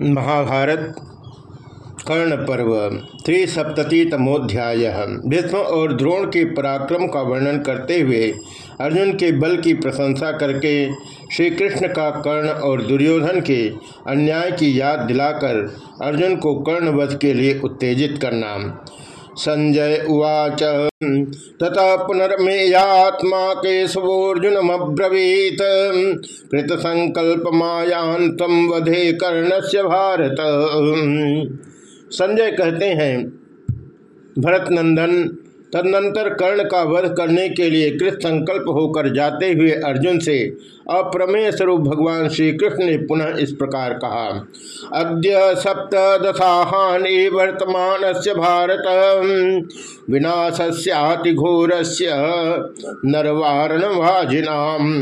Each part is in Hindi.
महाभारत कर्ण पर्व त्रिसप्ततितमोध्याय। भीष्म और द्रोण के पराक्रम का वर्णन करते हुए अर्जुन के बल की प्रशंसा करके श्री कृष्ण का कर्ण और दुर्योधन के अन्याय की याद दिलाकर अर्जुन को कर्णवध के लिए उत्तेजित करना। संजय उवाच। तथा पुनर्मेयात्मा केशवोर्जुनमब्रवीत। संकल्प मायान तम वधे कर्ण से भारत। संजय कहते हैं भरत नंदन तदनंतर कर्ण का वध करने के लिए कृत संकल्प होकर जाते हुए अर्जुन से, अप्रमेय स्वरूप भगवान श्री कृष्ण ने पुनः इस प्रकार कहा, अद्य सप्तदशाहानि वर्तमान से भारत। विनाश घोर से नरवारण भाजिनाम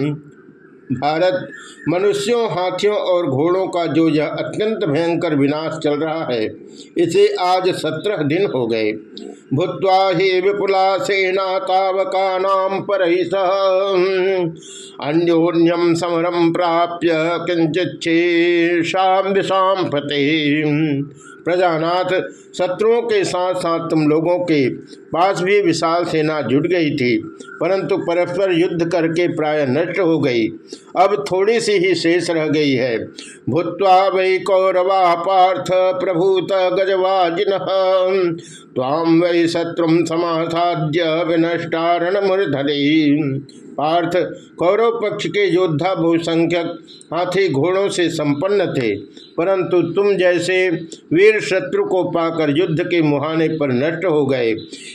भारत, मनुष्यों, हाथियों और घोड़ों का जो यह अत्यंत भयंकर विनाश चल रहा है, इसे आज सत्रह दिन हो गए। भूतवा ही विपुला सेना तावका नाम पर अन्योन्यम समरम प्राप्य किंचित विषाम फते प्रजानाथ, शत्रुओं के साथ साथ तुम लोगों के पास भी विशाल सेना जुट गई थी, परंतु परस्पर युद्ध करके प्राय नष्ट हो गई। अब थोड़ी सी ही शेष रह गई है। भूतवा वै कौरवा पार्थ प्रभूत गजवाजिन। ताम वै शत्रु समासाद्य विनष्टारण मूर्धरी पार्थ कौरव पक्ष के योद्धा बहुसंख्यक हाथी घोड़ों से संपन्न थे। परंतु तुम जैसे वीर शत्रु को पाकर युद्ध के मुहाने पर नष्ट हो गए।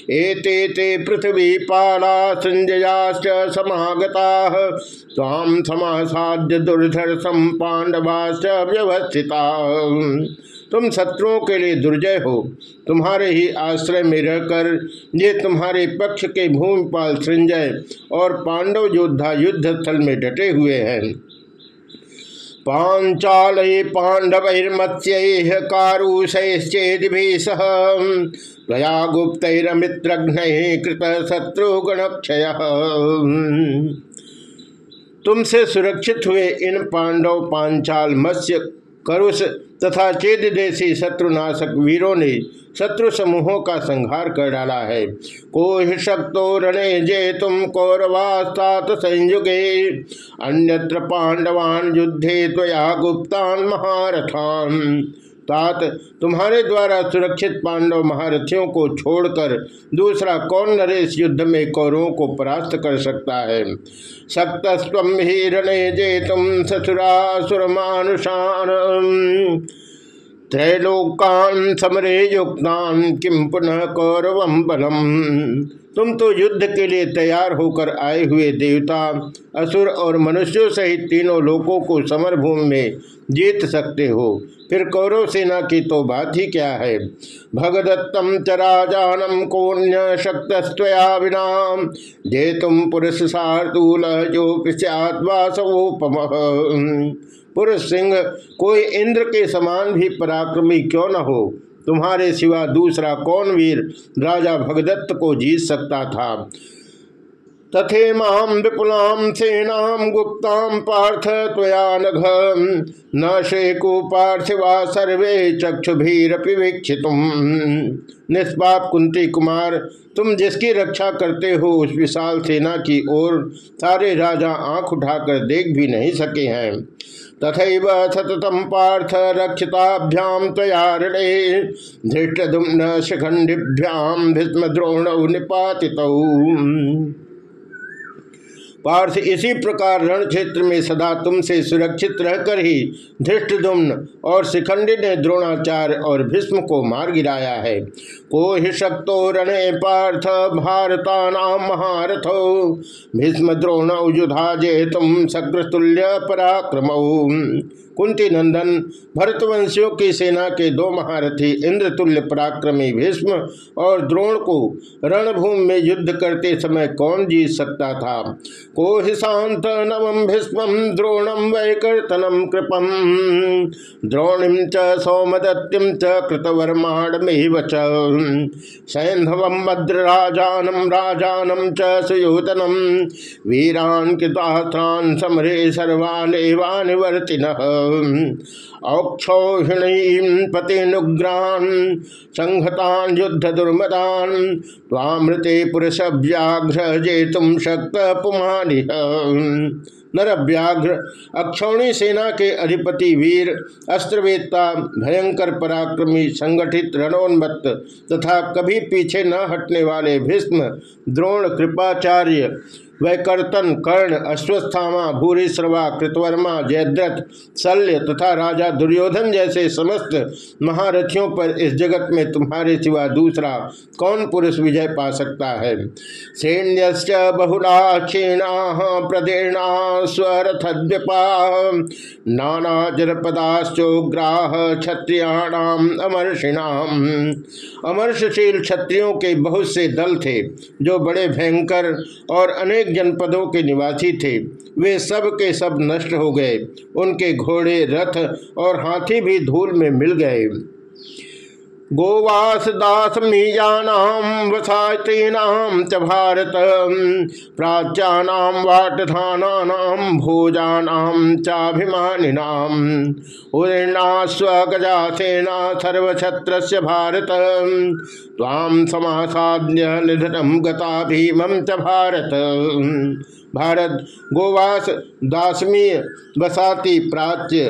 एते ते पृथ्वी पाला संजयाश्च समागता। ताम समासाद्य दुर्धर पांडवाश्च व्यवस्थिता। तुम शत्रुओं के लिए दुर्जय हो। तुम्हारे ही आश्रय में रहकर ये तुम्हारे पक्ष के भूमिपाल संजय और पांडव योद्धा युद्ध स्थल में डटे हुए हैं। पांचाल पांडवैर्मत्स्य कारुषैश्चेदि सह त्वया गुप्तरमित्रघ्न कृत शत्रुगण क्षय तुमसे सुरक्षित हुए इन पांडव पांचाल मत्स्य करुष तथा चेद देशी शत्रुनाशक वीरों ने शत्रु समूहों का संहार कर डाला है। को शक्तो रणे जे तुम कौरवास्तात संयुगे। अन्यत्र पांडवान युद्धे त्वया गुप्तान महारथान। तात तुम्हारे द्वारा सुरक्षित पांडव महारथियों को छोड़कर दूसरा कौन नरेश युद्ध में कौरवों को परास्त कर सकता है? सप्तस्व ही रणे जे तुम ससुरासुर मानुषान त्रैलोकान समरे युक्तान किम पुनः कौरवम बलम? तुम तो युद्ध के लिए तैयार होकर आए हुए देवता, असुर और मनुष्यों सहित तीनों लोगों को समर भूमि में जीत सकते हो। फिर कौरव सेना की तो बात ही क्या है? भगदत्तम च राजानम कौन्य शक्तस्तया विना जे तुम पुरुष सार्दूल, जो पिछात्वासवोपम पुरुष सिंह, कोई इंद्र के समान भी पराक्रमी क्यों न हो? तुम्हारे सिवा दूसरा कौन वीर राजा भगदत्त को जीत सकता था? तथे माम विपुलाम सेनाम गुप्ताम पार्थ त्वया नघ। न शेकु पार्थिवा सर्वे चक्षुभीरपि वीक्षित। निष्पाप कुंती कुमार, तुम जिसकी रक्षा करते हो उस विशाल सेना की ओर सारे राजा आँख उठाकर देख भी नहीं सके हैं। तथैव सततम पार्थ रक्षिताभ्याम तयारणे धृष्टुम्न शिखंडिभ्याम भीष्म द्रोण निपाति पार्थ इसी प्रकार रण क्षेत्र में सदा तुमसे सुरक्षित रहकर ही धृष्टुम्न और शिखंडी ने द्रोणाचार्य और भीष्म को मार गिराया है। को ही शक्तो रणे पार्थ भारत नाम महारथो। भीष्म द्रोण युधा जे तुम शक्रतुल्य पराक्रम। कुंती नंदन, भरतवंशियों की सेना के दो महारथी इंद्रतुल्य पराक्रमी भीष्म और द्रोण को रणभूमि में युद्ध करते समय कौन जीत सकता था? को ही शांत नवम भीष्म द्रोणम वैकर्तनम कृपम द्रोणिम च सौमदत्तिम च कृतवर्माण वच सैंधवम भद्रराजानम राजानम च वीरान कृतास्त्रान समरे सर्वान एवानिवर्तिन। युद्ध पुरुष व्याघ्र शक्त नर व्याघ्र अक्षौणी सेना के अधिपति वीर, अस्त्रवेत्ता, भयंकर पराक्रमी, संगठित, रणोन्मत्त तथा कभी पीछे न हटने वाले भीष्म, द्रोण, कृपाचार्य वैकर्तन कर्ण, अश्वस्थामा भूरिश्रवा कृतवर्मा, जयद्रथ, शल्य तथा राजा दुर्योधन जैसे समस्त महारथियों पर इस जगत में तुम्हारे सिवा दूसरा कौन पुरुष विजय पा सकता है? सैन्य बहुला क्षीणा, प्रदीर्णा स्वरथद्यपा नाना जनपदाश्चोग्राह क्षत्रियाणाम, अमर्षिणाम। अमर्षशील क्षत्रियों के बहुत से दल थे, जो बड़े भयंकर और अनेक जनपदों के निवासी थे। वे सब के सब नष्ट हो गए। उनके घोड़े, रथ और हाथी भी धूल में मिल गए। गोवास दास मीजानाम वसातीनाम च भारत प्राच्यानाम वाटधानानाम, भोजानाम चाभिमानिनाम। उदीर्णा स्वगजासेना सर्वछत्र भारत ताम समासाद्य निधनम गता भीमं च भारत। भारत, गोवास दासमी बसाती प्राच्य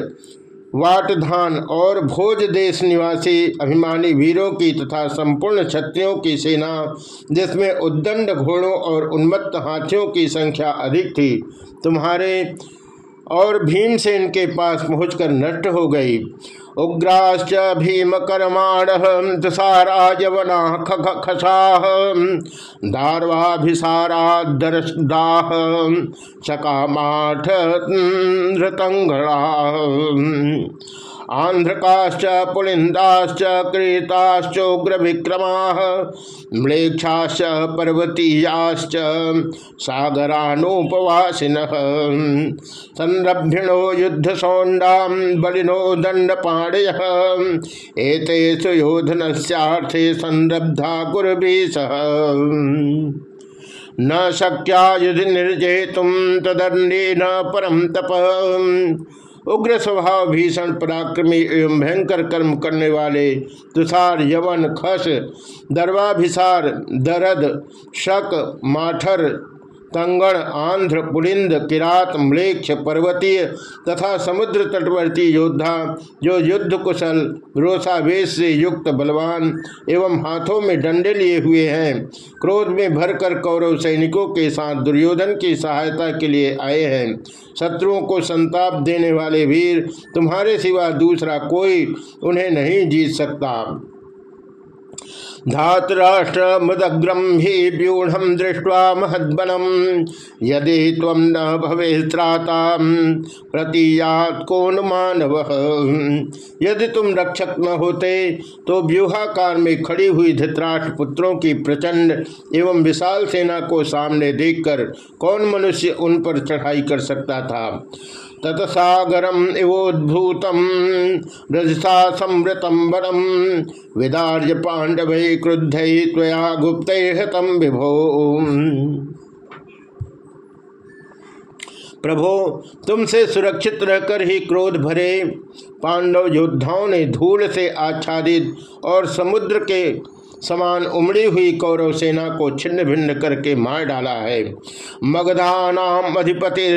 वाटधान और भोज देश निवासी अभिमानी वीरों की तथा संपूर्ण क्षत्रियों की सेना, जिसमें उद्दंड घोड़ों और उन्मत्त हाथियों की संख्या अधिक थी, तुम्हारे और भीमसेन के पास पहुंचकर नष्ट हो गई। उग्राश्च भीम कर्माण तुषाराजवना खसाह दारवाभिसारादरदाह सकामाठ रतंगड़ा आंध्रकाश्च पुलिंदाश्च क्रीताश्चोग्र विक्रमा म्लेक्षाश्च पर्वतीयाश्च, सागरानुपवासिन। संरभ्यणो युद्ध सौंडा बलिनो दंड पाणय एते सुयोधन से संरब्धा सह न शक्या युधि निर्जेतुम तदंडी न परम तप। उग्र स्वभाव भीषण, पराक्रमी एवं भयंकर कर्म करने वाले, तुषार, यवन, खस दरवाभिसार दरद, शक, माठर कंगण, आंध्र, पुलिंद, किरात म्लेक्ष पर्वतीय तथा समुद्र तटवर्ती योद्धा, जो युद्ध कुशल रोषावेश से युक्त, बलवान एवं हाथों में डंडे लिए हुए हैं, क्रोध में भरकर कौरव सैनिकों के साथ दुर्योधन की सहायता के लिए आए हैं। शत्रुओं को संताप देने वाले वीर, तुम्हारे सिवा दूसरा कोई उन्हें नहीं जीत सकता। धातराष्ट्र मदग्रम ही व्यूढ़ दृष्ट्वा महद्बलम। यदि तम न भवे त्राता प्रतीयात कौन मानव। यदि तुम रक्षक न होते तो व्यूहाकार में खड़ी हुई धृतराष्ट्र पुत्रों की प्रचंड एवं विशाल सेना को सामने देखकर कौन मनुष्य उन पर चढ़ाई कर सकता था? ततसागरम इवोद्भूतम रजसा संवृतम वरम। विदार्य पांडव क्रुद्ध त्वया गुप्त हतम विभो। प्रभो, तुमसे सुरक्षित रहकर ही क्रोध भरे। पांडव योद्धाओं ने धूल से आच्छादित और समुद्र के समान उमड़ी हुई कौरव सेना को छिन्न भिन्न करके मार डाला है। मगधानाम अधिपति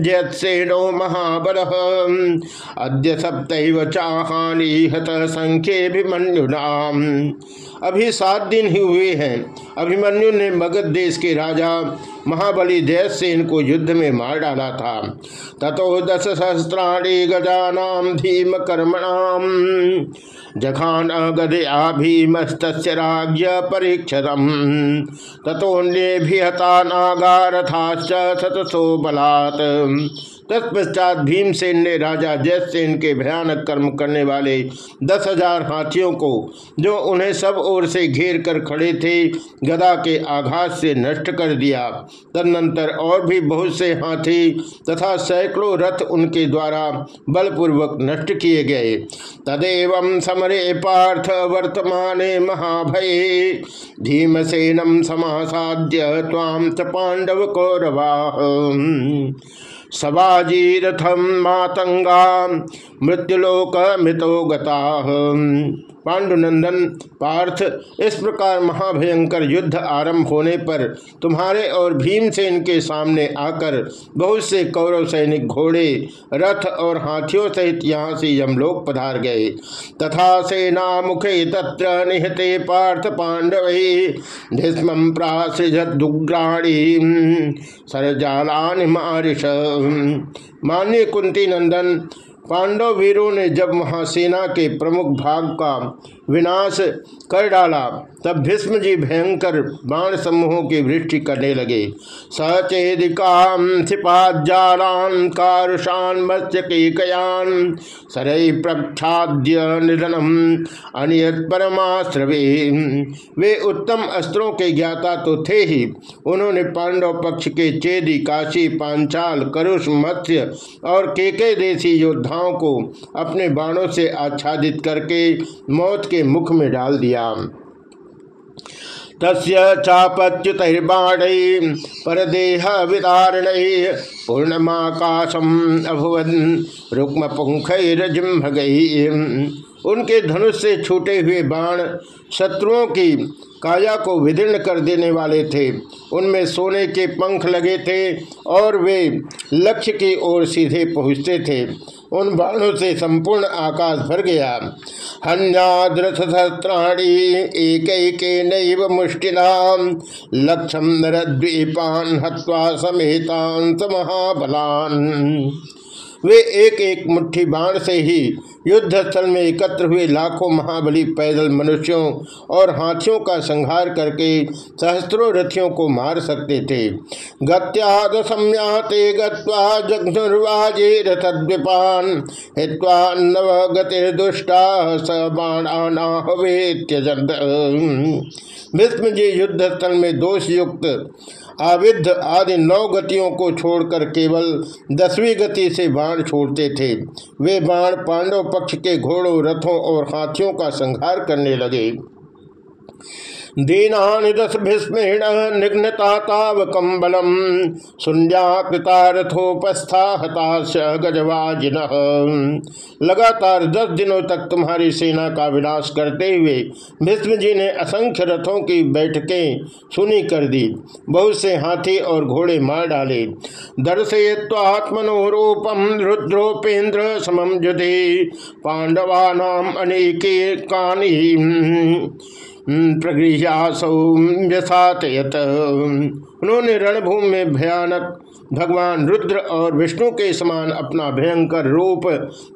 जयसेनो महाबल, अद्य सप्तव चाहानी हत संख्य अभिमन्युनाम अभी सात दिन ही हुए हैं। अभिमन्यु ने मगध देश के राजा महाबली जयसेन इनको युद्ध में मार डाला था। ततो दस सहस्राणी गजानाम धीम कर्मणाम जखान गदया भीमस्त परीक्षतम तथोन्ये भी हता नागारथाश्च सतसो बलात्। तत्पश्चात भीमसेन ने राजा जयसेन के भयानक कर्म करने वाले दस हज़ार हाथियों को, जो उन्हें सब ओर से घेर कर खड़े थे, गदा के आघात से नष्ट कर दिया। तदनंतर और भी बहुत से हाथी तथा सैकड़ों रथ उनके द्वारा बलपूर्वक नष्ट किए गए। तदेव समरे पार्थ वर्तमान महाभय। भीमसेनम समासाद्य ताम च पांडव कौरवा। सवाजी रथम मातंगा मृत्युलोक मृतो गता। पांडुनंदन पार्थ, इस प्रकार महाभयंकर युद्ध आरंभ होने पर तुम्हारे और भीमसेन के सामने आकर बहुत से कौरव सैनिक घोड़े, रथ और हाथियों सहित यहाँ से यमलोक पधार गए। तथा सेना मुखे तत्र निहते पार्थ पांडव भीष्म सरजालान मारिश मान्य कुंती नंदन पांडव वीरों ने जब महासेना के प्रमुख भाग का विनाश कर डाला। तब भीष्म जी भयंकर बाण समूहों की वृष्टि करने लगे। सचेदिकान क्षिपाजालान कारुषान मत्स्य कयान सरई प्रक्षाद्य निधनम अनियत परमाश्रवे। वे उत्तम अस्त्रों के ज्ञाता तो थे ही। उन्होंने पांडव पक्ष के चेदी, काशी, पांचाल, करुष, मत्स्य और केके देशी योद्धाओं को अपने बाणों से आच्छादित करके मौत के मुख में डाल दिया। तस्य चापच्युतर्बाण परदेह विदारण पूर्णमाकाशम अभुवन रुक्म पुंखरजिम्भ गई उनके धनुष से छूटे हुए बाण शत्रुओं की काया को विदीर्ण कर देने वाले थे। उनमें सोने के पंख लगे थे और वे लक्ष्य की ओर सीधे पहुँचते थे। उन बाणों से संपूर्ण आकाश भर गया। हन्याद्रथत्राणी एक एक नैव मुष्टिना लक्षम नरद्वीपान हत्वा समेतान महाबलान। वे एक एक मुट्ठी बाण से ही युद्ध स्थल में एकत्र हुए लाखों महाबली पैदल मनुष्यों और हाथियों का संहार करके सहस्त्रों रथियों को मार सकते थे। रथद्विपान हित्वा नव गतिर्दुष्टा स भीष्म जी युद्ध स्थल में दोष युक्त आविद्ध आदि नौ गतियों को छोड़कर केवल दसवीं गति से बाण छोड़ते थे। वे बाण पांडव पक्ष के घोड़ों, रथों और हाथियों का संहार करने लगे। दीनानि दस भीष्मेण निघ्नतावकम बलम शून्याकृतारथोपस्था हताश गजवाजिन। लगातार दस दिनों तक तुम्हारी सेना का विनाश करते हुए भीष्म जी ने असंख्य रथों की बैठकें सुनी कर दी। बहुत से हाथी और घोड़े मार डाले। दर्शयत्वात्मनोरूपम रुद्रोपेन्द्र समम युधि पांडवा नाम अनेके कानी। प्रगृह्यासौ व्यसातयत उन्होंने रणभूमि में भयानक भगवान रुद्र और विष्णु के समान अपना भयंकर रूप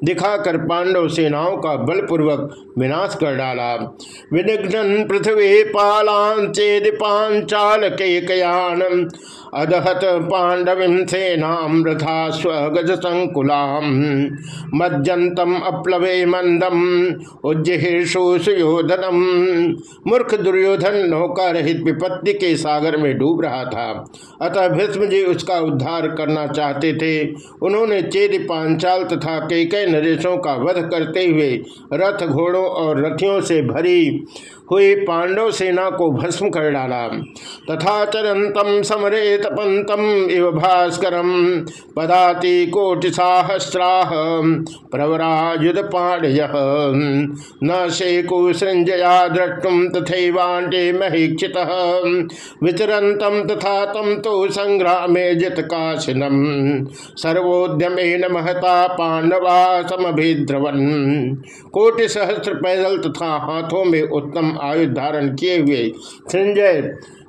दिखाकर पांडव सेनाओं का बलपूर्वक विनाश कर डाला। विनिघ्न पृथ्वी पालान चेदिपांचाल के कयान, अदहत पांडवीं सेनाम रथा स्वगज संकुलाम। मज्जंतम अप्लवे मंदम उज्जिhirषु सुयोधनम। मूर्ख दुर्योधन नौका रहित विपत्ति के सागर में डूब रहा था। अतः भीष्म जी उसका करना चाहते थे। उन्होंने चेद पांचाल तथा कई कई नरेशों का वध करते हुए रथ घोड़ों और रथियों से भरी हुई पांडव सेना को भस्म कर डाला। तथा चरंतम समरे तपंतम इव भास्कर पदाति कोटि साहस्राह प्रवरायुध पाणय। न शेकु सृंजया द्रष्टुम तथैवांडे महीक्षित। विचरंतम तथा तम तो संग्रामे जित काशिनम सर्वोद्यमेन महता पांडवा समभिद्रवन। कोटि पैदल तथा हाथों में उत्तम आयुध धारण किए हुए। संजय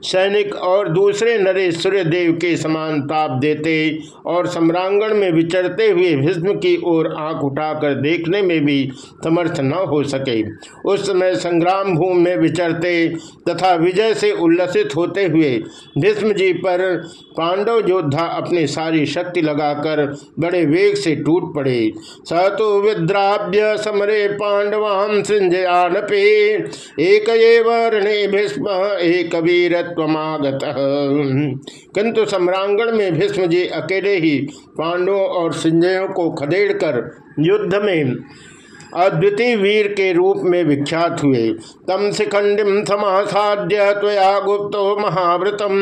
सैनिक और दूसरे नरेश सूर्य देव के समान ताप देते और सम्रांगण में विचरते हुए भीष्म की ओर आँख उठाकर देखने में भी समर्थ न हो सके। उस समय संग्राम भूमि में विचरते तथा विजय से उल्लसित होते हुए भीष्म जी पर पांडव योद्धा अपनी सारी शक्ति लगाकर बड़े वेग से टूट पड़े। स तो विद्राव्य समरे पांडवान सिंजयानपे, एक भीष्म, एक वीर तमागत किंतु सम्रांगण में भीष्म जी अकेले ही पांडवों और सिंजयों को खदेड़कर युद्ध में अद्वितीय वीर के रूप में विख्यात हुए। तम शिखंडिम समासाद्य त्वया गुप्तो महाव्रतम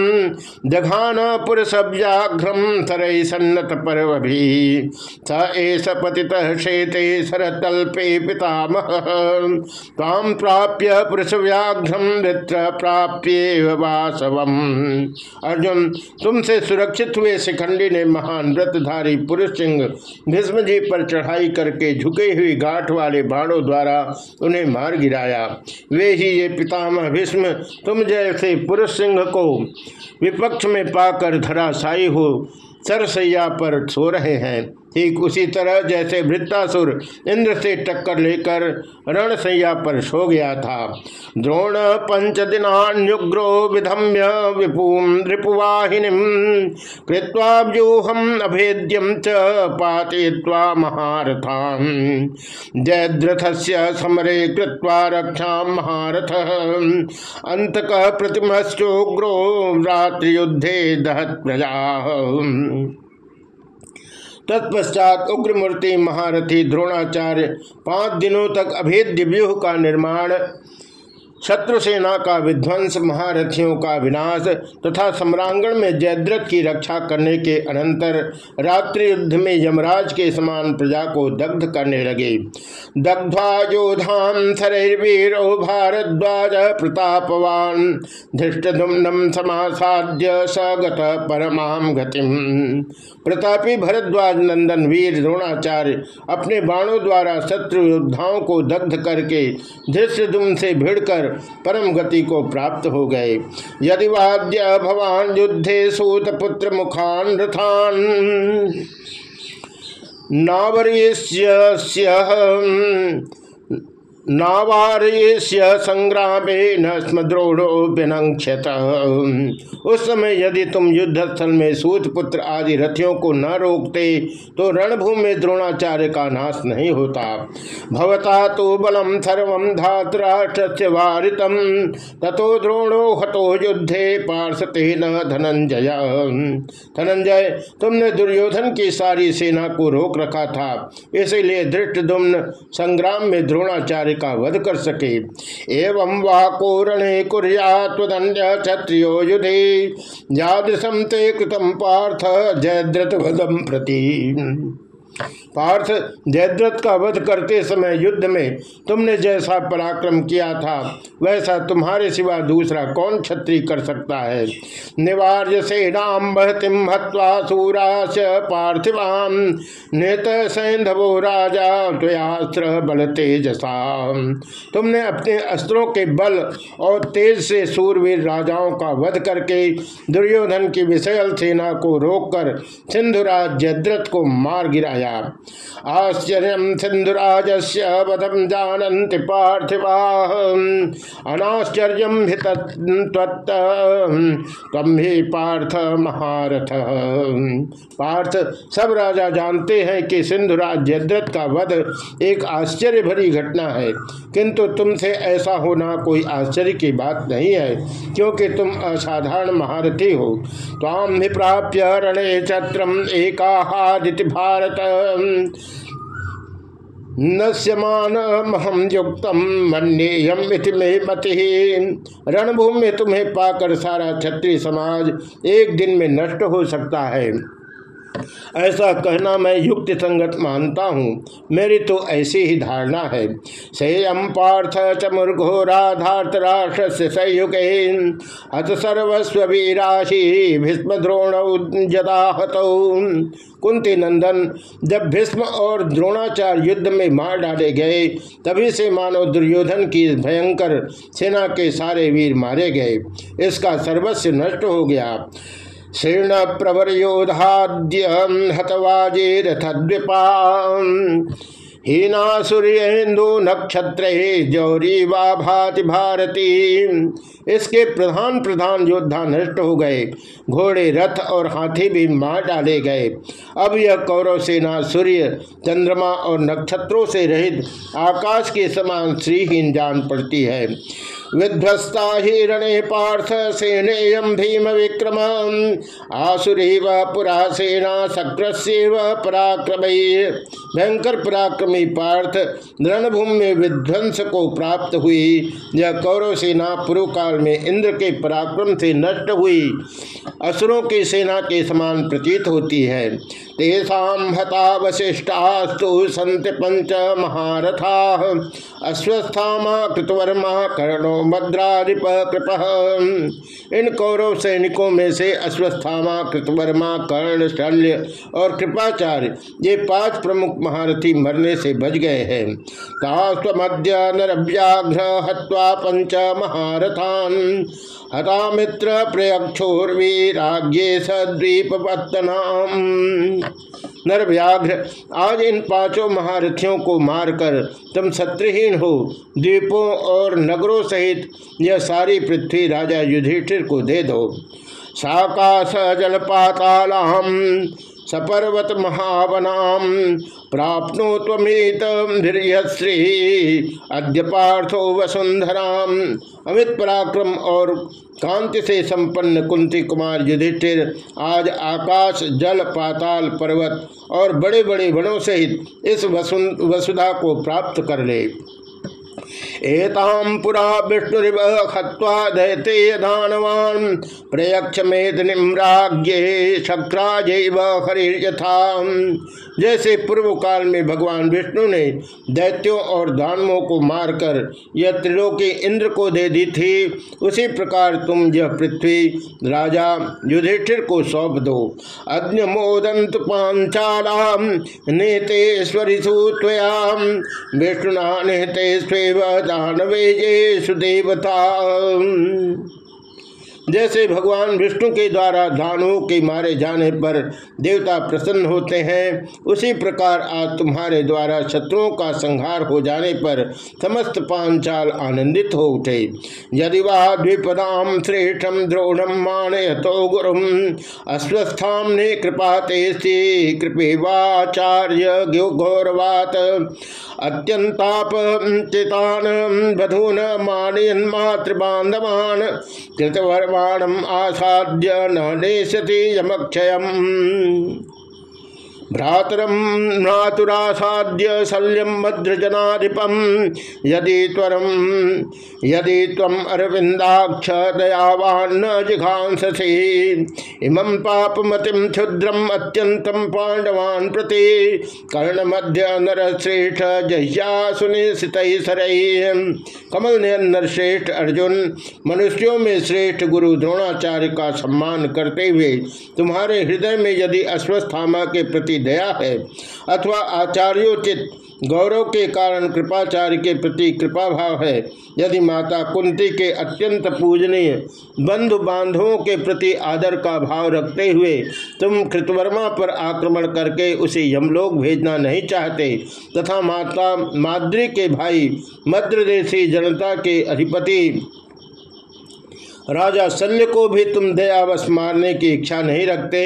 जघान पुरुषव्याघ्रम सरई सन्नत पर्व भी स पति शेते शरतल्पे पितामह। ताम प्राप्य पुरुष व्याघ्रम मित्र प्राप्य वासवम। अर्जुन, तुमसे सुरक्षित हुए शिखंडी ने महान व्रतधारी पुरुष सिंह, भीष्म पर चढ़ाई करके झुके हुई गांठ वाले बाणों द्वारा उन्हें मार गिराया। वे ही ये पितामह भीष्म, तुम जैसे पुरुष सिंह को विपक्ष में पाकर धराशायी हो, सरसैया पर सो रहे हैं। ठीक उसी तरह जैसे वृत्तासुर इंद्र से टक्कर लेकर रणसैया पर सो गया था। द्रोण पंच दिनान्युग्रो विधम्य विपुम रिपुवाहिनी कृत्वाव्यूहम अभेद्यम च पातय्वा महारथान जयद्रथ से समरे कृत्वा रक्षा महारथ। अंतक प्रतिमश्चोग्रो रात्रि युद्धे दहत प्रजा। तत्पश्चात उग्रमूर्ति महारथी द्रोणाचार्य पाँच दिनों तक अभेद्य व्यूह का निर्माण शत्रु सेना का विध्वंस, महारथियों का विनाश तथा सम्रांगण में जयद्रथ की रक्षा करने के अनंतर रात्रि युद्ध में यमराज के समान प्रजा को दग्ध करने लगे। दग्ध्वा योधान शरीरवीरो भारद्वाज प्रतापवान। धृष्टुम्नम समासाद्य सगत परमाम गतिम। प्रतापी भरद्वाज नंदन वीर द्रोणाचार्य अपने बाणों द्वारा शत्रु योद्धाओं को दग्ध करके धृष्टुम से भिड़कर परम गति को प्राप्त हो गए। यदि वाद्य भवान युद्धे सूत पुत्र मुखान रथान नावरीस्य नावार्य संग्रामे न स्मद्रोढ़ो विनक्षत उस समय यदि तुम युद्ध स्थल में सूत पुत्र आदि रथियों को न रोकते तो रणभूमि में द्रोणाचार्य का नाश नहीं होता। भवता तो बलम सर्व धातराष्ट्र वारितम, ततो द्रोणो हतो युद्धे पार्षते न धनंजय। धनंजय, तुमने दुर्योधन की सारी सेना को रोक रखा था, इसीलिए धृष्ट संग्राम में द्रोणाचार्य का वध कर सके। एवं वह कोरणे कुरिया क्षत्रियो युधे यादृशम ते कृतम पार्थ जयद्रथ वधम प्रति। पार्थ, जयद्रथ का वध करते समय युद्ध में तुमने जैसा पराक्रम किया था, वैसा तुम्हारे सिवा दूसरा कौन क्षत्रिय कर सकता है? निवार्य सेनाम बहतिम हत्वा सूराश पार्थिवाम नेत सैंधवो राजा त्वयास्त्र बल तेजसा। तुमने अपने अस्त्रों के बल और तेज से सूरवीर राजाओं का वध करके दुर्योधन की विशल सेना को रोककर सिंधुराज जयद्रथ को मार गिराया। आश्चर्य सिंधुराज से वधम जानती पार्थिवा। अनाश्चर्य तम ही पार्थ महारथ। पार्थ, सब राजा जानते हैं कि सिंधुराज जयद्रथ का वध एक आश्चर्य भरी घटना है। किंतु तुमसे ऐसा होना कोई आश्चर्य की बात नहीं है, क्योंकि तुम असाधारण महारथी हो। ताम प्राप्य रणे छत्रम एकाहादिति भारत। नश्यमानमहम युक्तम मन्येयम मे मति। रणभूमि में तुम्हें पाकर सारा क्षत्रिय समाज एक दिन में नष्ट हो सकता है। ऐसा कहना मैं युक्ति संगत मानता हूँ। मेरी तो ऐसी ही धारणा है। सेयम पार्थ चमुर्घो राधार्थ राष्ट्र से संयुग। हत सर्वस्व भीष्म द्रोण जदा कुंती नंदन, जब भीष्म और द्रोणाचार्य युद्ध में मार डाले गए, तभी से मानव दुर्योधन की भयंकर सेना के सारे वीर मारे गए। इसका सर्वस्व नष्ट हो गया। शीर्ण प्रवर योधाद्य हतवाजे रथद्विपा हीना सूर्येन्दु नक्षत्र जौरी वा भाति भारती। इसके प्रधान प्रधान योद्धा नष्ट हो गए। घोड़े, रथ और हाथी भी मार डाले गए। अब यह कौरव सेना, सूर्य, चंद्रमा और नक्षत्रों से रहित आकाश के समान श्रीहीन जान पड़ती है। विध्वस्ता हिरणे पार्थ सेनेयम भीम विक्रम आसुरीव पुरा सेना सक्र पराक्रम। भयंकर पराक्रमी पार्थ रणभूमि में विध्वंस को प्राप्त हुई। यह कौरव सेना पूर्व काल में इंद्र के पराक्रम से नष्ट हुई। असुरों की सेना के समान प्रतीत होती है। तेषाम हतावशिष्टास्तु संत पंच महारथा। अश्वस्थामा कृतवर्मा कर्णो मद्रारिप कृप इन कौरव सैनिकों में से अश्वस्थामा, कृतवर्मा, कर्ण, शल्य और कृपाचार्य, ये पाँच प्रमुख महारथी मरने से बच गए हैं। तास्वमद्य नरव्याघ्र हत्वा पंच महारथान। हता मित्र प्रयक्षोर्वीराज्ञे सद्वीप नर व्याघ्र आज इन पाँचों महारथियों को मारकर तुम सत्रहीन हो। द्वीपों और नगरों सहित यह सारी पृथ्वी राजा युधिष्ठिर को दे दो। साकाश जलपातालाम सपर्वत महावनाम प्राप्नो तमेत श्री अद्य पार्थो वसुंधराम अमित पराक्रम और कांति से संपन्न कुंती कुमार युधिष्ठिर आज आकाश, जल, पाताल, पर्वत और बड़े बड़े वनों सहित इस वसुधा को प्राप्त कर ले। एताम पुरा विष्णुरिव खत्वा दैते दानवान प्रयक्ष मेदनिम राज्ञे शक्राजैव हरिर्यथा जैसे पूर्व काल में भगवान विष्णु ने दैत्यों और दानवों को मारकर यह त्रिलोकी इंद्र को दे दी थी, उसी प्रकार तुम यह पृथ्वी राजा युधिष्ठिर को सौंप दो। अग्नि मोदंत पांचाला, नेतेश्वरिषु त्वयाम विष्णुना नेते स्वेव दानवेजेशु देवता। जैसे भगवान विष्णु के द्वारा दानवों के मारे जाने पर देवता प्रसन्न होते हैं, उसी प्रकार आज तुम्हारे द्वारा शत्रुओं का संहार हो जाने पर समस्त पांचाल आनंदित हो उठे। यदि वह द्विपदाम श्रेष्ठम द्रोणम मानय तो गुरु अस्वस्थाम ने कृपा तेस्ती कृपे वाचार्य गौरवात अत्यंताप चितान बधून मानयन मातृबांधवान कृतवर्मा प्राणम आसाद्य न नेशति यमक्षय भ्रातरम भ्रातुरासाद्य शल्यम भद्रजनाधिपम यदि त्वरम यदि तम अरविंदाक्ष दयावान जिघांससे। इमं पापमतिम क्षुद्रम अत्यंतम पांडवान प्रति। कर्ण मध्य नर श्रेष्ठ जह्या सुनिश्चित कमल ने नर श्रेष्ठ अर्जुन, मनुष्यों में श्रेष्ठ गुरु द्रोणाचार्य का सम्मान करते हुए तुम्हारे हृदय में यदि अश्वस्थामा के प्रति दया है। अथवा आचार्योचित गौरव के कारण कृपाचार्य के प्रति कृपा भाव है। यदि माता कुंती के अत्यंत पूजनीय बंधु बांधवों के प्रति आदर का भाव रखते हुए तुम कृतवर्मा पर आक्रमण करके उसे यमलोक भेजना नहीं चाहते, तथा माता माद्री के भाई मद्रदेशी जनता के अधिपति राजा शल्य को भी तुम दयावश मारने की इच्छा नहीं रखते।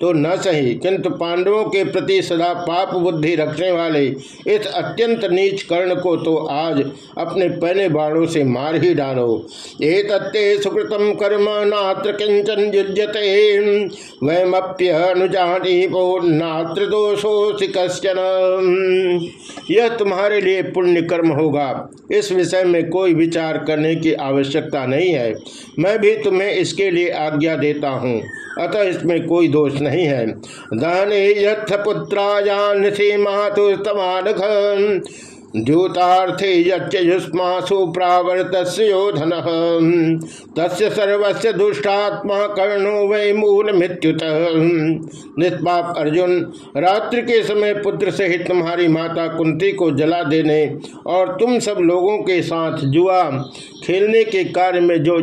तो न सही, किंतु पांडवों के प्रति सदा पाप बुद्धि रखने वाले इस अत्यंत नीच कर्ण को तो आज अपने पहने बाणों से मार ही डालो। ये तत्ते सुकृतम कर्म नात्र किंचन युजते वयमप्यनुजानी वो नात्र दोषो कश्चन यह तुम्हारे लिए पुण्य कर्म होगा। इस विषय में कोई विचार करने की आवश्यकता नहीं है। मैं भी तुम्हें इसके लिए आज्ञा देता हूँ। अतः इसमें कोई दोष नहीं है। धन यथ पुत्रायान से मातुस्तमान द्यूतार्थे युष्मासु प्रावर्त योधन। दुष्टात्मा कर्णो वै मूल मृत्युत। निष्पाप अर्जुन, रात्रि के समय पुत्र सहित तुम्हारी माता कुंती को जला देने और तुम सब लोगों के साथ जुआ खेलने के कार्य में जो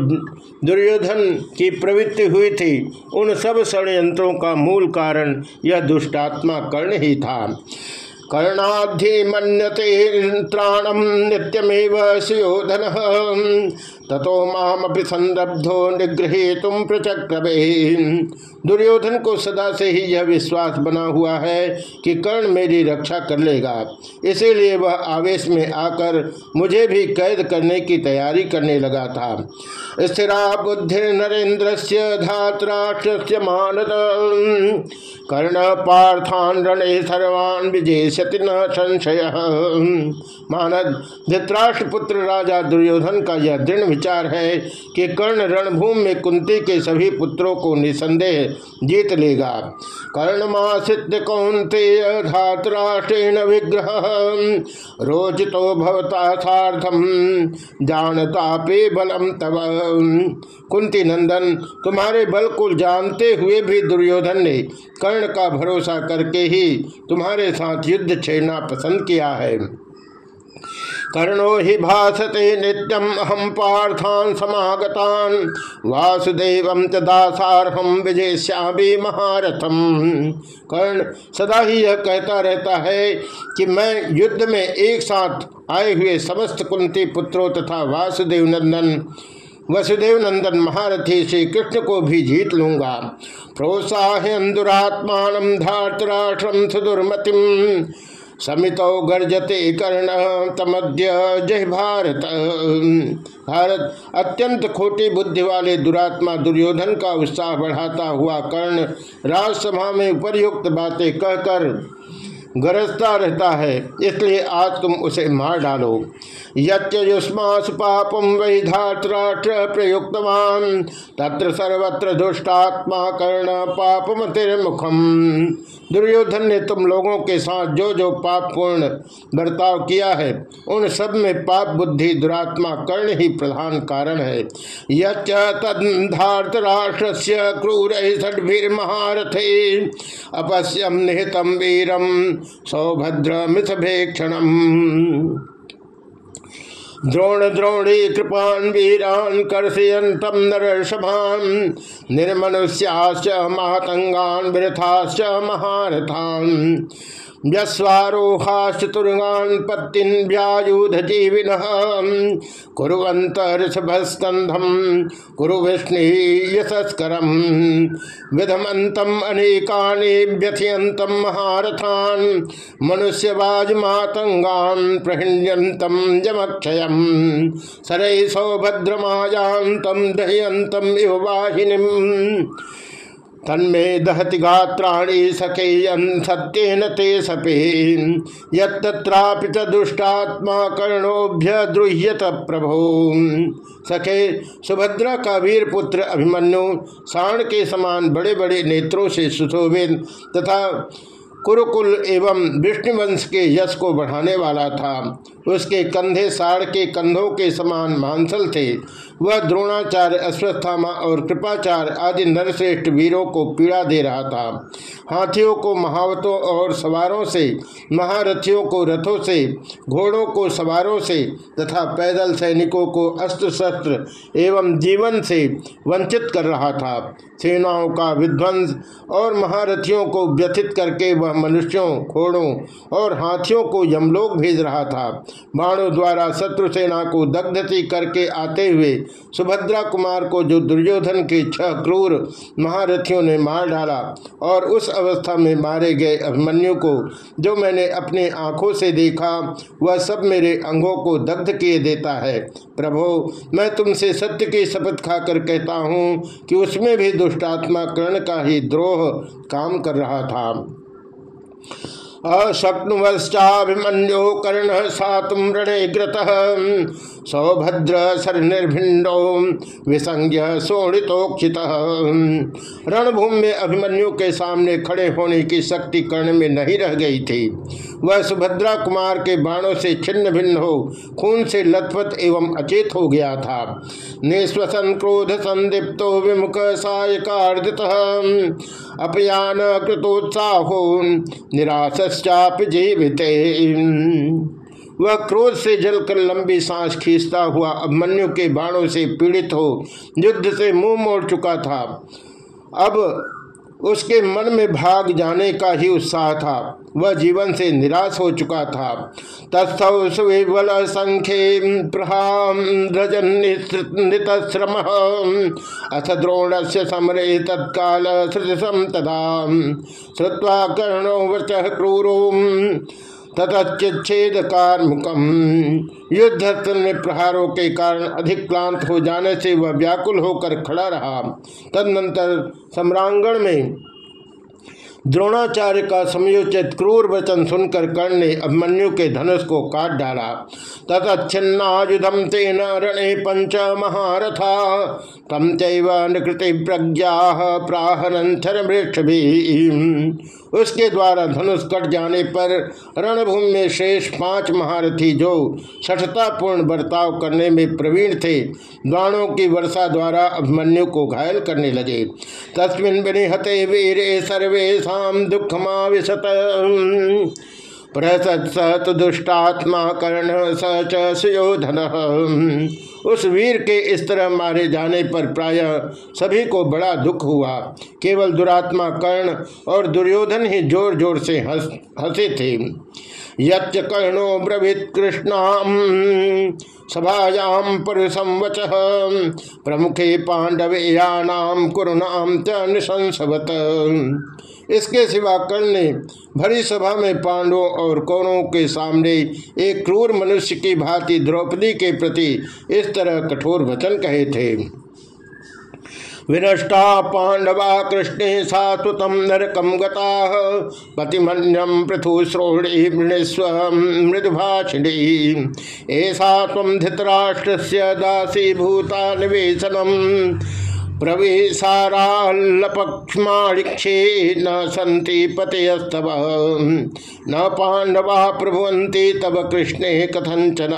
दुर्योधन की प्रवृत्ति हुई थी, उन सब षडयंत्रों का मूल कारण यह दुष्टात्मा कर्ण ही था। कर्णाधि मनते त्राणम नित्यमेव सुयोधन। ततो मामपि संरब्धो निगृहे तुम प्रचक्रवे। दुर्योधन को सदा से ही यह विश्वास बना हुआ है कि कर्ण मेरी रक्षा कर लेगा। इसीलिए वह आवेश में आकर मुझे भी कैद करने की तैयारी करने लगा था। स्थिरा बुद्धि नरेन्द्र से धातराष्ट्र मानद कर्ण पार्थान रणे सर्वान विजयति न संशय। मानद धृतराष्ट्र पुत्र राजा दुर्योधन का यह दृढ़ विचार है कि कर्ण रणभूमि में कुंती के सभी पुत्रों को निसंदेह जीत लेगा। कर्णमासिद्ध कौंते धातराष्ट्रेण विग्रह रोचितो भवता साधम जानता पे बलम तब कुंती नंदन, तुम्हारे बल को जानते हुए भी दुर्योधन ने कर्ण का भरोसा करके ही तुम्हारे साथ युद्ध छेड़ना पसंद किया है। कर्णो हि भासते नित्यम अहम पार्थान समागतान। वासुदेव दासारहम विजय श्यामी महारथम। कर्ण सदा ही यह कहता रहता है कि मैं युद्ध में एक साथ आए हुए समस्त कुंती पुत्रों तथा वासुदेव नंदन, वसुदेव नंदन महारथी श्री कृष्ण को भी जीत लूँगा। प्रोत्साहन दुरात्मान धातराष्ट्रम सुदुर्मतिम। समितो गर्जते कर्ण तमद्य जय भारत। भारत अत्यंत खोटी बुद्धि वाले दुरात्मा दुर्योधन का उत्साह बढ़ाता हुआ कर्ण राजसभा में उपरयुक्त बातें कहकर गरजता रहता है, इसलिए आज तुम उसे मार डालो। युष्मासु पापम वही धातराष्ट्र प्रयुक्तवान, तत्र सर्वत्र दुष्टात्मा कर्ण पापम तेरे मुखम दुर्योधन ने तुम लोगों के साथ जो जो पाप पूर्ण बर्ताव किया है, उन सब में पाप बुद्धि दुरात्मा कर्ण ही प्रधान कारण है। यधार्तराष्ट्र से क्रूर महारथे अपश्यम निहितम वीरम सौभद्र मिथभेक्षणम द्रोण द्रोणी कृपान वीरान कर्षयंतम नरसभान निर्मनुष्याश्च महातंगान वृथाश्च महारथान व्यस्वारोहाश्चतुर्गान् पत्तिन् व्यायुध जीविनः ऋषभस्कन्धं कुरु विष्णुयशस्करम् विधमन्तम् अनेकानि व्यथयन्तं महारथान्, मनुष्यवाजमातङ्गान् प्रहिण्यन्तं यमक्षयम्। सरैः सौभद्रमायान्तं दह्यन्तम् इव वाहिनीम्। तन्मे दहति गात्राणी सखे सत्यन ते सपे। यत्रापि च दुष्टात्मा कर्णोभ्य द्रुह्यत प्रभो। सखे, सुभद्रा का वीर पुत्र अभिमन्यु, साण के समान बड़े बड़े नेत्रों से सुशोभित तथा कुरुकुल एवं विष्णुवंश के यश को बढ़ाने वाला था। उसके कंधे साड़ के कंधों के समान मांसल थे। वह द्रोणाचार्य अश्वस्थामा और कृपाचार्य आदि नरश्रेष्ठ वीरों को पीड़ा दे रहा था। हाथियों को महावतों और सवारों से, महारथियों को रथों से, घोड़ों को सवारों से तथा पैदल सैनिकों को अस्त्र शस्त्र एवं जीवन से वंचित कर रहा था। सेनाओं का विध्वंस और महारथियों को व्यथित करके वह मनुष्यों, घोड़ों और हाथियों को यमलोक भेज रहा था। बाणों द्वारा शत्रु सेना को दग्धति करके आते हुए सुभद्रा कुमार को जो दुर्योधन के छह क्रूर महारथियों ने मार डाला और उस अवस्था में मारे गए अभिमन्यु को जो मैंने अपनी आँखों से देखा, वह सब मेरे अंगों को दग्ध किए देता है। प्रभो, मैं तुमसे सत्य की शपथ खाकर कहता हूँ कि उसमें भी दुष्टात्मा कर्ण का ही द्रोह काम कर रहा था। अशक्नुवश्चाभिमन्यो कर्ण सातुम रणे ग्रत। सौभद्र सर निर्भिंडो विसंज्ञ सोणितोक्षित। रणभूमि में अभिमन्यु के सामने खड़े होने की शक्ति कर्ण में नहीं रह गई थी। वह सुभद्रा कुमार के बाणों से छिन्न भिन्न हो, खून से लथपथ एवं अचेत हो गया था। निश्वसन क्रोध संदीप्तो विमुख सायकार्दित। अपयान कृतोत्साहो निराशाप जीवित। वह क्रोध से जलकर लंबी सांस खींचता हुआ अभिमन्यु के बाणों से पीड़ित हो युद्ध से मुँह मोड़ चुका था। अब उसके मन में भाग जाने का ही उत्साह था। वह जीवन से निराश हो चुका था। तस्थौ सुविबल संख्ये प्रहाश्रम अथ द्रोण से समरे तत्काल सृजसम तदा। श्रुवा कर्णो वच क्रूरो। ततच्छेद कार्मुकम युद्ध में प्रहारों के कारण अधिक क्लांत हो जाने से वह व्याकुल होकर खड़ा रहा। तदनंतर सम्रांगण में द्रोणाचार्य का समयोचित क्रूर वचन सुनकर कर्ण ने अभिमन्यु के धनुष को काट डाला। ततच्छिन्नायुधम तेन रणे पंच महारथा। तम चकृति प्रज्ञा प्राहनंथर भी उसके द्वारा धनुष कट जाने पर रणभूमि में शेष पाँच महारथी जो छठतापूर्ण बर्ताव करने में प्रवीण थे, द्वाणों की वर्षा द्वारा अभिमन्यु को घायल करने लगे। तस्मिन विनिहते वीर सर्वेशा दुखमा विशत प्रसत सत दुष्टात्मा कर्ण स चोधन उस वीर के इस तरह मारे जाने पर प्राय सभी को बड़ा दुख हुआ। केवल दुरात्मा कर्ण और दुर्योधन ही ज़ोर ज़ोर से हंसे थे। यच्च कर्णो ब्रवीत कृष्णाम सभायाम पुरुषम वच प्रमुखे पांडवेयानाम कुरुनाम च निशंसवत इसके सिवा कर्ण ने भरी सभा में पांडवों और कौरों के सामने एक क्रूर मनुष्य की भांति द्रौपदी के प्रति इस तरह कठोर वचन कहे थे। विनष्टा पांडवा कृष्ण सात्वतम नरकम गता पतिमन्यम पृथु श्रोणी मृणस्व मृदुभाषिणी। ऐसा धृतराष्ट्र दासी भूता निवेशनम प्रवेशारालपक्ष्माणिक्षे न सन्ति पतयस्तव। न पांडवा प्रभुवंती तब कृष्णे कथंचन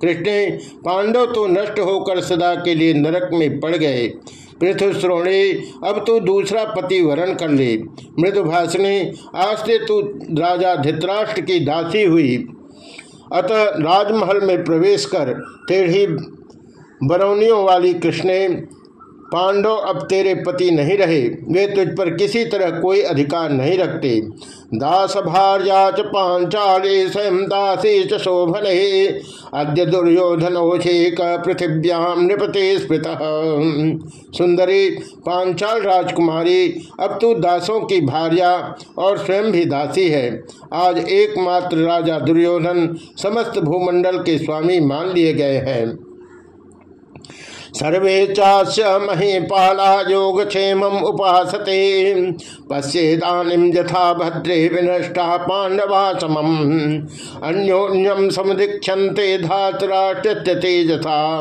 कृष्णे पांडव तो नष्ट होकर सदा के लिए नरक में पड़ गए। पृथुश्रोणे, अब तू दूसरा पति वरण कर ले। मृदुभाषणी, आज से तू राजा धित्राष्ट्र की दासी हुई। अतः राजमहल में प्रवेश कर टेढ़ी बरौनियों वाली कृष्णे पांडव अब तेरे पति नहीं रहे। वे तुझ पर किसी तरह कोई अधिकार नहीं रखते। दास भार्या च पांचाले स्वयं दासी च शोभन। अद्य दुर्योधनोषेक पृथिव्याम नृपते स्मृत। सुंदरी, पांचाल राजकुमारी, अब तू दासों की भार्या और स्वयं भी दासी है। आज एकमात्र राजा दुर्योधन समस्त भूमंडल के स्वामी मान लिए गए हैं। सर्वे चास्य महीपाला योगक्षेम उपासते। पश्येदानीम यथा भद्रे विनष्टा पांडवा समम अन्योन्यम समुदीक्षते धातराष्ट्र तेजसा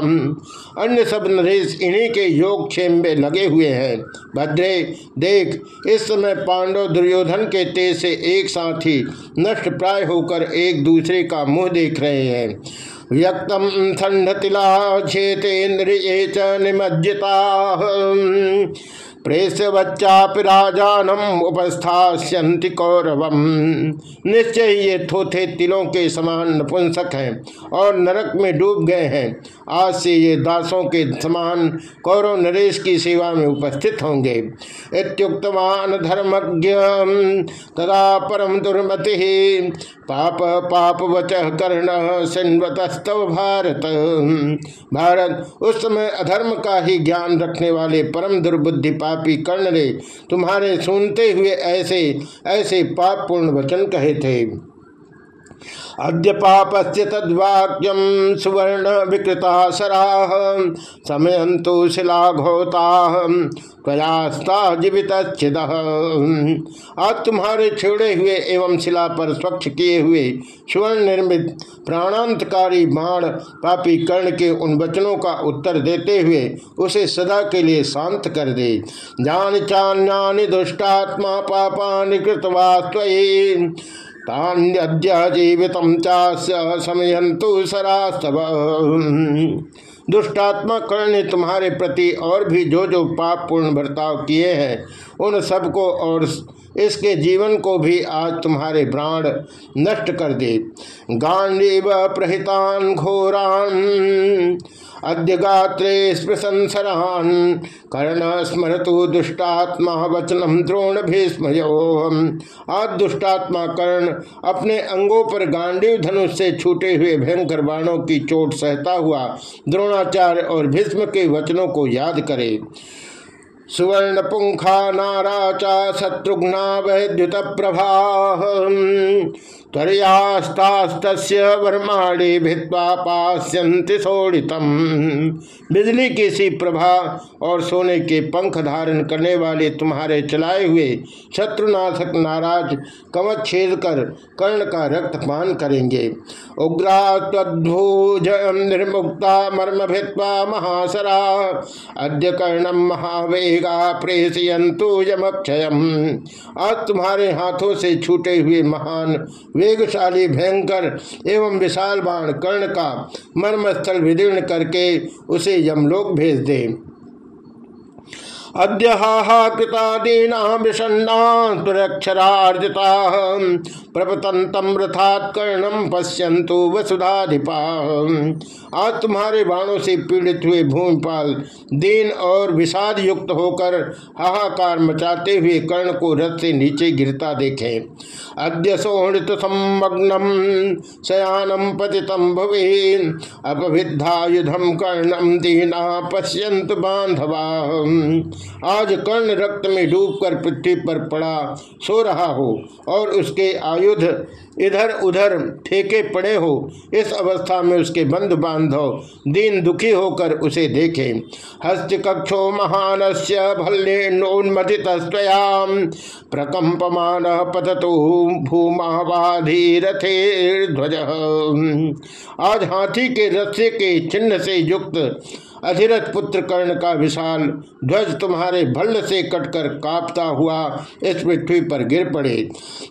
अन्य सब नरेश इन्हीं के योग क्षेम में लगे हुए हैं। भद्रे, देख, इस समय पांडव दुर्योधन के तेज से एक साथ ही नष्ट प्राय होकर एक दूसरे का मुँह देख रहे हैं। व्यक्तम ठंडतिला छेतेन्द्रिय च निमज्जिता। प्रेस्यवच्चापि राजानम उपस्थास्यंति कौरवम निश्चय ये थोथे तिलों के समान नपुंसक हैं और नरक में डूब गए हैं। आज से ये दासों के समान कौरव नरेश की सेवा में उपस्थित होंगे। इतुक्तवान धर्मज्ञ तदा परम दुर्मति। पाप पाप वच कर्ण सिन्वतस्तव भारत। भारत उस समय अधर्म का ही ज्ञान रखने वाले परम दुर्बुद्धि पापी कर्ण ने तुम्हारे सुनते हुए ऐसे ऐसे पाप पूर्ण वचन कहे थे। अद्य तद्वाक्यम सुवर्ण विकृता सराह समयंतु शिलाघोता, प्रयास्ता जीवित आज तुम्हारे छेड़े हुए एवं शिला पर स्वच्छ किए हुए सुवर्ण निर्मित प्राणांतकारी बाण पापी कर्ण के उन वचनों का उत्तर देते हुए उसे सदा के लिए शांत कर दे। जान चान्यानि दुष्टात्मा पापा कृतवा तान्यद्य जीवित समयंतु सरास्तव। दुष्टात्मा कर्ण ने तुम्हारे प्रति और भी जो जो पाप पूर्ण बर्ताव किए हैं, उन सबको और इसके जीवन को भी आज तुम्हारे प्राण नष्ट कर दे। गांडीव प्रहितान घोरान अद्य गात्रे स्पृशंसरान कर्ण स्मरतु दुष्टात्मा वचनम द्रोण भीष्मयो आज दुष्टात्मा कर्ण अपने अंगों पर गांडीव धनुष से छूटे हुए भयंकर बाणों की चोट सहता हुआ द्रोणाचार्य और भीष्म के वचनों को याद करे। सुवर्ण पुंखा नाराचा शत्रुघ्ना वह वैद्युत प्रभा बिजली की सी प्रभा और सोने के पंख धारण करने वाले तुम्हारे चलाए हुए शत्रुनाशक नाराज़ कवच छेद कर कर्ण का रक्त पान करेंगे। उग्रा तद्भुज निर्मुक्ता मर्म भित्वा महासरा। अद्य कर्णम महावेगा प्रेषयंतु यमक्षय आज तुम्हारे हाथों से छूटे हुए महान वेगशाली भयंकर एवं विशाल बाण कर्ण का मर्मस्थल विदीर्ण करके उसे यमलोक भेज दे। अद्य हाहाकृतादीना विषण्णा तुरक्षरार्जिता प्रपतंतम रथात कर्णम पश्यंतु वसुधाधिपा। आज तुम्हारे बाणों से पीड़ित हुए भूमिपाल दीन और विषाद युक्त होकर हाहाकार मचाते हुए कर्ण को रथ से नीचे गिरता देखें। अद्य सोहृत सम्मग्नम शयानम पतितम भवेन अपविद्धायुधम कर्णम दीना पश्यंत बांधवा। आज कर्ण रक्त में डूबकर पृथ्वी पर पड़ा, सो रहा हो और उसके आयुध इधर उधर ठेके पड़े हो। इस अवस्था में उसके बंधु बांधव दीन दुखी होकर उसे देखे। हस्त कक्षो महान से भल्लेन्नोन्मथित प्रकंपमान पततो भूमावाधी रथे ध्वज आज हाथी के रस्से के चिन्ह से युक्त अधिरथ पुत्र कर्ण का विशाल ध्वज तुम्हारे भल्ल से कटकर कांपता हुआ इस पृथ्वी पर गिर पड़े।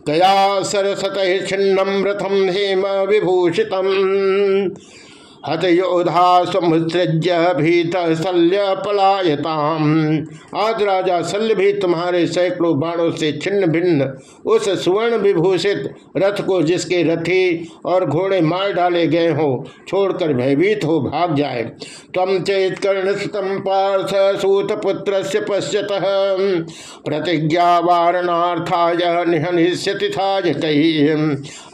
कया सरसत छिन्नम रथम हेम विभूषितम। हत योधा समुसृज्य भीत शल्य पलायताम आज राजा शल्य भी तुम्हारे सैकड़ों बाणों से छिन्न भिन्न उस सुवर्ण विभूषित रथ को जिसके रथी और घोड़े मार डाले गए हो, छोड़कर भयभीत हो भाग जाए। तम चेत कर्ण स्तम पार्थ सूत पुत्र से पश्यत। प्रतिज्ञा वारणार्थाय निहनिष्यति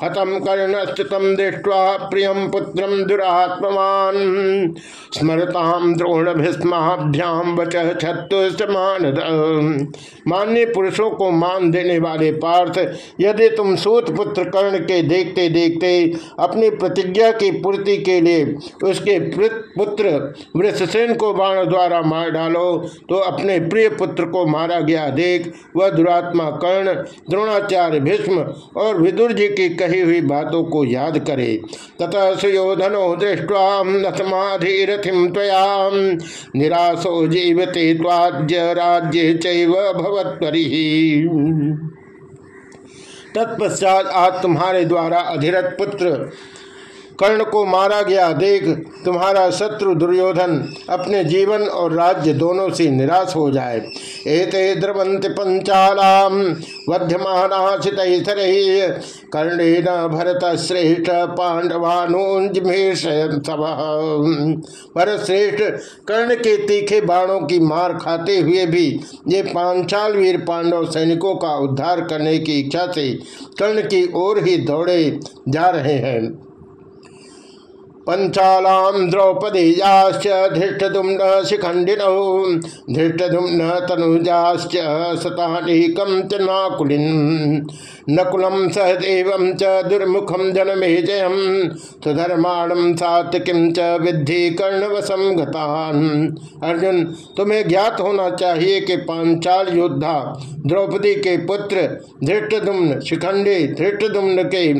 हतम कर्ण स्थितम दृष्टवा प्रियम पुत्रम दुरात्म आत्मवान। स्मरताम द्रोण भीष्माभ्याम वच छत्मान मान्य पुरुषों को मान देने वाले पार्थ, यदि तुम सूत पुत्र कर्ण के देखते देखते अपनी प्रतिज्ञा की पूर्ति के लिए उसके पुत्र वृषसेन को बाण द्वारा मार डालो तो अपने प्रिय पुत्र को मारा गया देख, वह दुरात्मा कर्ण, द्रोणाचार्य भीष्म और विदुर जी की कही हुई बातों को याद करे। तथा सुयोधनो दृष्ट नथमाधीरथिम त्वयाम निराशो जीवते त्वाज्य राज्य चैव भवत्वरी तत्पश्चात आज तुम्हारे द्वारा अधिरथ पुत्र कर्ण को मारा गया, देख तुम्हारा शत्रु दुर्योधन अपने जीवन और राज्य दोनों से निराश हो जाए। एते द्रवंत पंचालाम वध्यमानाशित कर्णेन भरत श्रेष्ठ पांडवानुज भरत श्रेष्ठ कर्ण के तीखे बाणों की मार खाते हुए भी ये पांचाल वीर पांडव सैनिकों का उद्धार करने की इच्छा से कर्ण की ओर ही दौड़े जा रहे हैं। पंचालाम द्रौपदीजाश्च धृष्टदुम्न शिखंडिनौ धृष्टदुम्न तनुजाश्च शतानीकम च नाकुलिन। नकुलम सहदेव च दुर्मुखम जनमेजयम सुधर्माणम सात्विकीम च विद्धि कर्णवसम अर्जुन, तुम्हें ज्ञात होना चाहिए कि पांचाल योद्धा द्रौपदी के पुत्र धृष्टदुम्न, शिखंडी धृष्टदुम्न के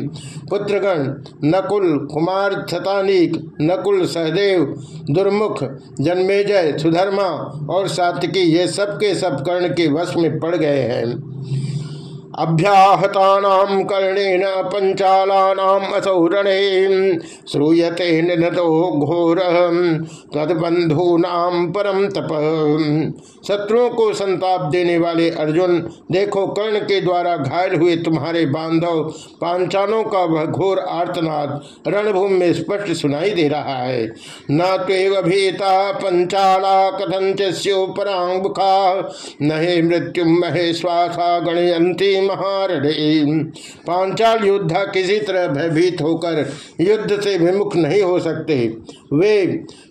पुत्रगण, नकुल, कुमार छतानी प्रतीक नकुल, सहदेव, दुर्मुख, जन्मेजय, सुधर्मा और सातिकी ये सब के सब कर्ण के वश में पड़ गए हैं। अभ्याहता कर्णेन पंचालानाम असौरणे श्रूयते निनतो घोर तदबंधूनाम परम तप। शत्रुओं को संताप देने वाले अर्जुन, देखो कर्ण के द्वारा घायल हुए तुम्हारे बांधव पांचालों का वह घोर आर्तनाद रणभूमि में स्पष्ट सुनाई दे रहा है। न तो भीता पंचाला कथन चोपरांगुखा न हे मृत्यु महे श्वासा गणयंती महारणे पांचाल योद्धा किसी तरह भयभीत होकर युद्ध से विमुख नहीं हो सकते। वे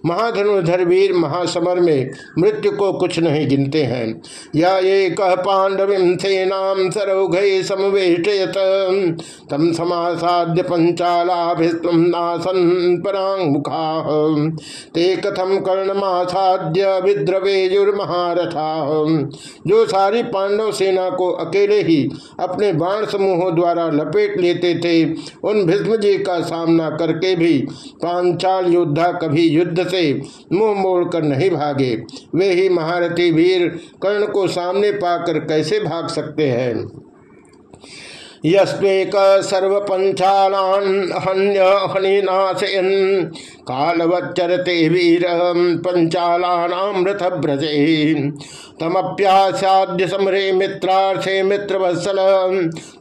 महाधनुधर वीर महासमर में मृत्यु को कुछ नहीं गिनते हैं। या ये कह पांडवीं सेनाम सरोघ समवेशयत तम समासाद्य पंचालाभिस्तम नासन परांगमुखा ते कथम कर्णमासाद्य विद्रवेयुर्महारथा। जो सारी पांडव सेना को अकेले ही अपने बाण समूहों द्वारा लपेट लेते थे, उन भीष्म का सामना करके भी पांचाल योद्धा कभी युद्ध से मुँह मोड़कर नहीं भागे। वे ही महारथी वीर कर्ण को सामने पाकर कैसे भाग सकते हैं? यस्वेक सर्वपंचालान हन्य हनिनाशयन कालवच्चरते वीर पंचालानामृत ब्रजे तमप्यासाद्य समरे मित्रार्थे मित्रवत्सल,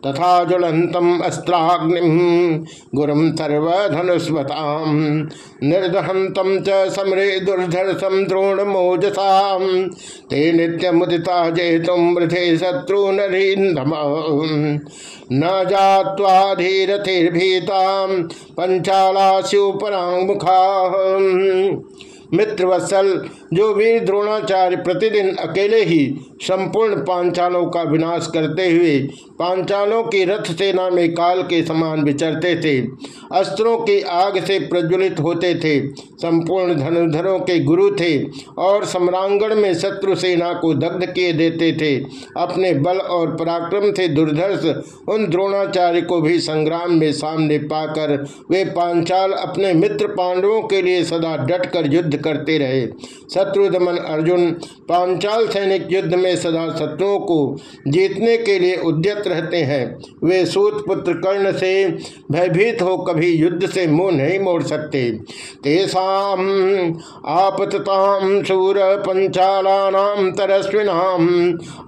तथा ज्वलंतम अस्त्राग्नि गुरुम सर्वधनुस्वताम निर्दहंतम च समरे दुर्धर्षम द्रोण मोजसा ते नित्य मुदिता जेतुम वृथे शत्रु नरीन्दम न जात्वाधीरथिर्भीता पंचालास्युपरामुखा आ मित्रवत्सल, जो वीर द्रोणाचार्य प्रतिदिन अकेले ही संपूर्ण पांचालों का विनाश करते हुए पांचालों की रथ सेना में काल के समान विचरते थे, अस्त्रों की आग से प्रज्वलित होते थे, संपूर्ण धनुधरों के गुरु थे और सम्रांगण में शत्रु सेना को दग्ध किए देते थे। अपने बल और पराक्रम से दुर्धर्ष उन द्रोणाचार्य को भी संग्राम में सामने पाकर वे पांचाल अपने मित्र पांडवों के लिए सदा डटकर युद्ध करते रहे। शत्रु दमन अर्जुन पांचाल सैनिक युद्ध में सदा शत्रुओं को जीतने के लिए उद्यत रहते हैं। वे सूत पुत्र कर्ण से भयभीत हो कभी युद्ध से मुँह नहीं मोड़ सकते। तेसाम आपतताम सूर पंचालानाम तरस्विनाम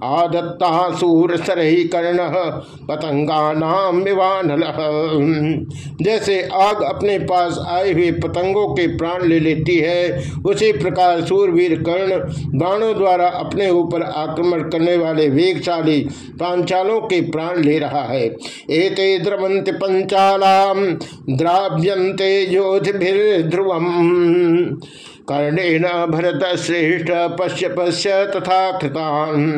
आदत्ता सूर सरही कर्ण पतंगा नाम जैसे आग अपने पास आए हुए पतंगों के प्राण ले लेती है उसी प्रकार सूरवीर कर्ण बाणों द्वारा अपने ऊपर आक्रमण करने वाले वेगशाली पांचालों के प्राण ले रहा है। एते द्रवंत पंचालाम द्राव्यंते ध्रुवम कर्णेन भरत श्रेष्ठ, पश्य पश्य तथा कृतान।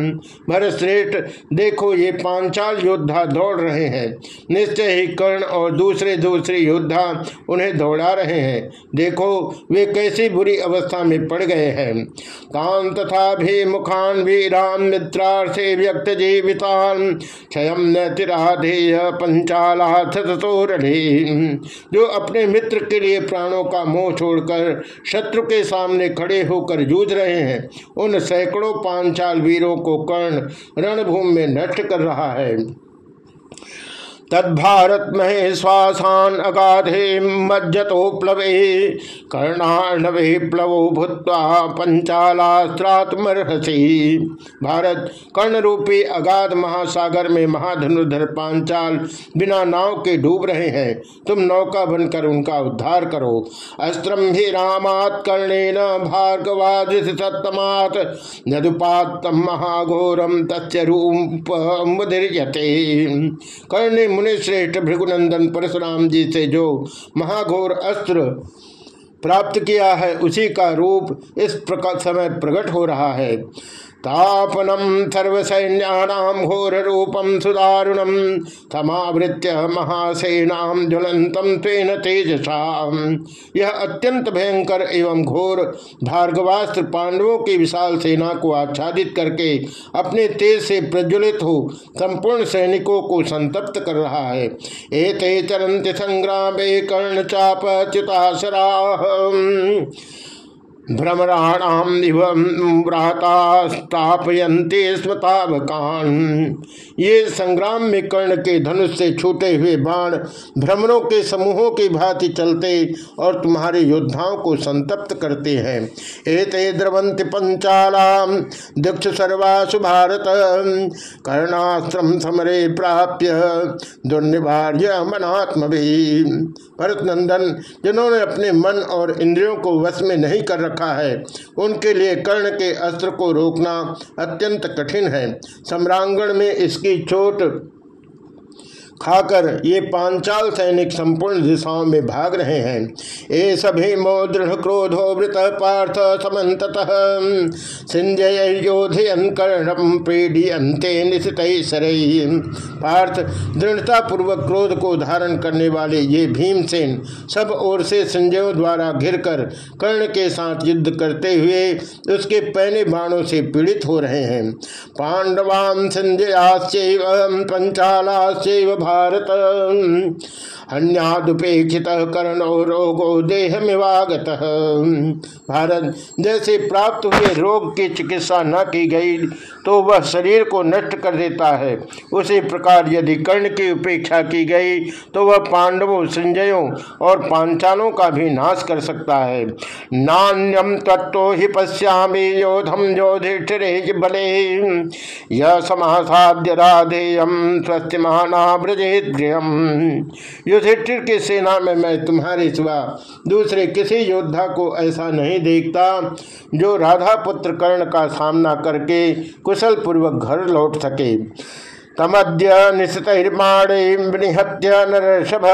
भरत श्रेष्ठ देखो ये पांचाल योद्धा दौड़ रहे हैं। निश्चय ही कर्ण और दूसरे दूसरे योद्धा उन्हें दौड़ा रहे हैं। देखो वे कैसी बुरी अवस्था में पड़ गए हैं। तान तथा भी मुखान भी वीरान मित्रार्थे व्यक्त जीवितान। क्षय न तिराधेय पंचाला जो अपने मित्र के लिए प्राणों का मोह छोड़कर शत्रु के सामने खड़े होकर जूझ रहे हैं। उन सैकड़ों पांचाल वीरों को कर्ण रणभूमि में नष्ट कर रहा है। तद्भारत महे श्वासान अगाधे मज्जतो प्लवे कर्णाणवे प्लवो भूत्वा पंचालास्त्रात्मर्हसी भारत कर्ण रूपी अगाध महासागर में महाधनुधर पांचाल बिना नाव के डूब रहे हैं। तुम नौका बनकर उनका उद्धार करो। अस्त्रम ही रामात कर्णेन भार्गवाद सत्तमात नदुपात महाघोरम तस्रूप कर्ण मुनि श्रेष्ठ भृगुनंदन परशुराम जी से जो महाघोर अस्त्र प्राप्त किया है, उसी का रूप इस प्रकार समय प्रकट हो रहा है। तापनम सर्वसैन्याम घोर रूपम सुदारुणम समावृत्य महासेनाम ज्वलंतम तेन तेजसा यह अत्यंत भयंकर एवं घोर भार्गवास्त्र पांडवों की विशाल सेना को आच्छादित करके अपने तेज से प्रज्वलित हो संपूर्ण सैनिकों को संतप्त कर रहा है। एते चरंत संग्राम कर्ण चाप च्युताशरा भ्रमराणाम स्थापयंते स्मतावकान ये संग्राम में कर्ण के धनुष से छूटे हुए बाण भ्रमरों के समूहों की भांति चलते और तुम्हारे योद्धाओं को संतप्त करते हैं। एते द्रवंत पंचालाम दक्ष सर्वासु भारत। कर्णाश्रम समरे प्राप्य दुर्निवार्य मनात्म भी भरत नंदन जिन्होंने अपने मन और इंद्रियों को वश में नहीं कर रखा है। उनके लिए कर्ण के अस्त्र को रोकना अत्यंत कठिन है। सम्रांगण में इसकी चोट खाकर ये पांचाल सैनिक संपूर्ण दिशाओं में भाग रहे हैं। ये सभी मो दृढ़ क्रोधो वृत पार्थ समत सिंजय योधयन कर्णम प्रेडियंते निशित पार्थ दृढ़ता पूर्वक क्रोध को धारण करने वाले ये भीमसेन सब ओर से संजयों द्वारा घिरकर कर्ण के साथ युद्ध करते हुए उसके पहने बाणों से पीड़ित हो रहे हैं। पांडवान संजयाश्चैव पंचालाश्चैव भारत। अन्यादुपेक्षित कर्णो रोगो देह मिवागत भारत जैसे प्राप्त हुए रोग की चिकित्सा न की गई तो वह शरीर को नष्ट कर देता है। उसी प्रकार यदि कर्ण की उपेक्षा की गई तो वह पांडवों, संजयों और पांचालों का भी नाश कर सकता है। नान्यम तत्व ही पश्यामी योधम योधिष्ठिरे बले। यह समासाद्य राधेयम स्वस्थमाना ब्रजेत गृहम। युधिष्ठिर की सेना में मैं तुम्हारे सिवा दूसरे किसी योद्धा को ऐसा नहीं देखता, जो राधा पुत्र कर्ण का सामना करके कुशल पूर्वक घर लौट सके। तमद्य निशितर्माणे निहत्य नरषभ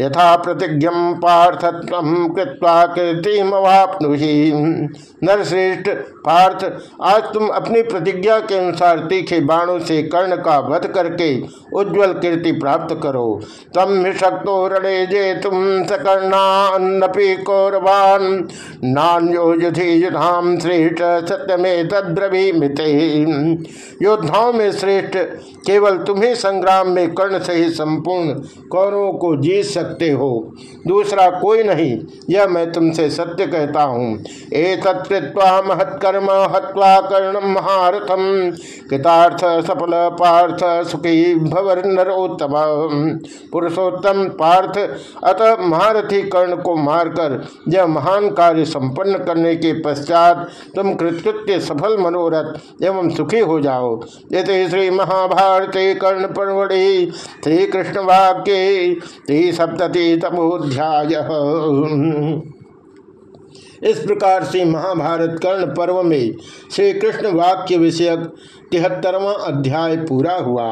यथा प्रतिज्ञम पार्थत्व कृत्वा कीर्तिमवापनुहि नरश्रेष्ठ पार्थ, आज तुम अपनी प्रतिज्ञा के अनुसार तीखे बाणों से कर्ण का वध करके उज्जवल कीर्ति प्राप्त करो। तम शक्तो रणे जे तुम सकर्णापि कौरवान। नान्यो युधि युधाम श्रेष्ठ सत्य में तद्रवी योद्धाओं में श्रेष्ठ केवल तुम्हें संग्राम में कर्ण सहित संपूर्ण कौरवों को जीत सकते हो। दूसरा कोई नहीं, यह मैं तुमसे सत्य कहता हूँ। ए तत्वा महत्कर्म हत्वा कर्णम महारथम कृतार्थ सफल पार्थ सुखी भवर नरोत्तम पुरुषोत्तम पार्थ, अतः महारथी कर्ण को मारकर यह महान कार्य संपन्न करने के पश्चात तुम कृतकृत्य सफल मनोरथ एवं सुखी हो जाओ। ये श्री महाभारत महाभारते कर्ण पर्वणि श्री कृष्ण वाक्य। श्री सप्तति तमोध्याय इस प्रकार से महाभारत कर्ण पर्व में श्री कृष्ण वाक्य विषयक तिहत्तरवा अध्याय पूरा हुआ।